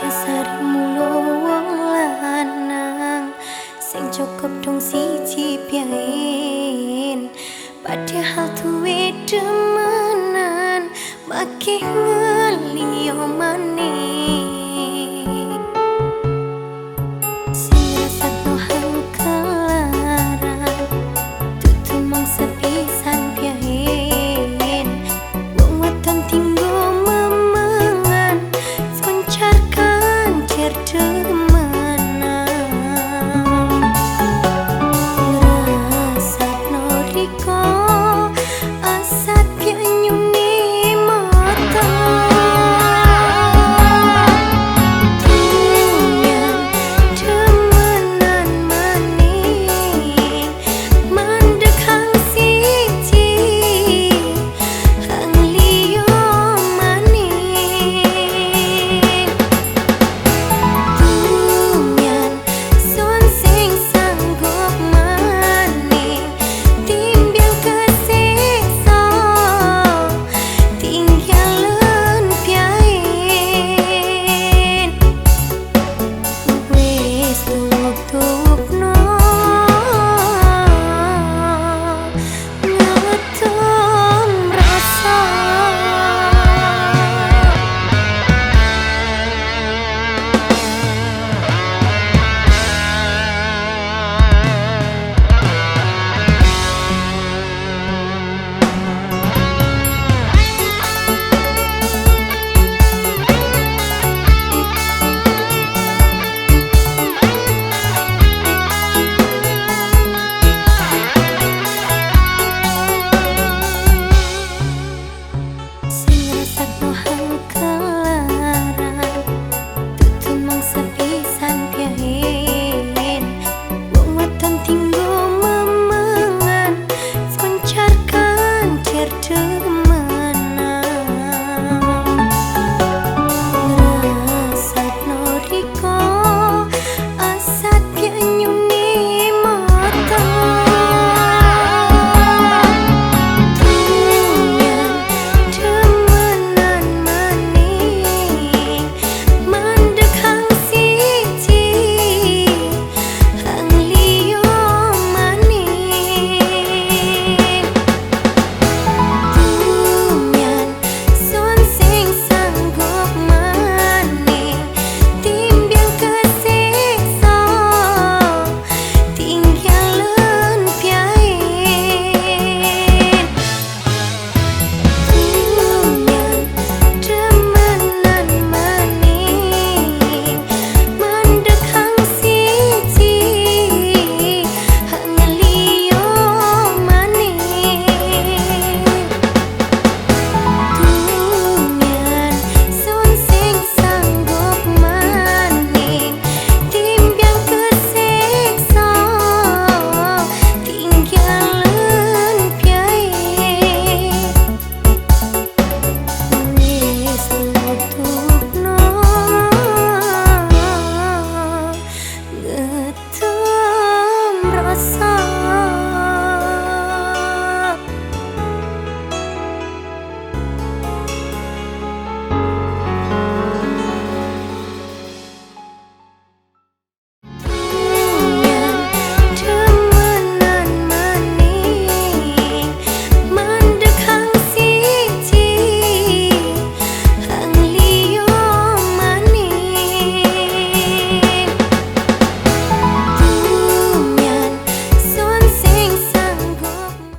jasar mulo wong lanang sing cukup dong siji pian padahal tuwe demenan makih ngeliyo man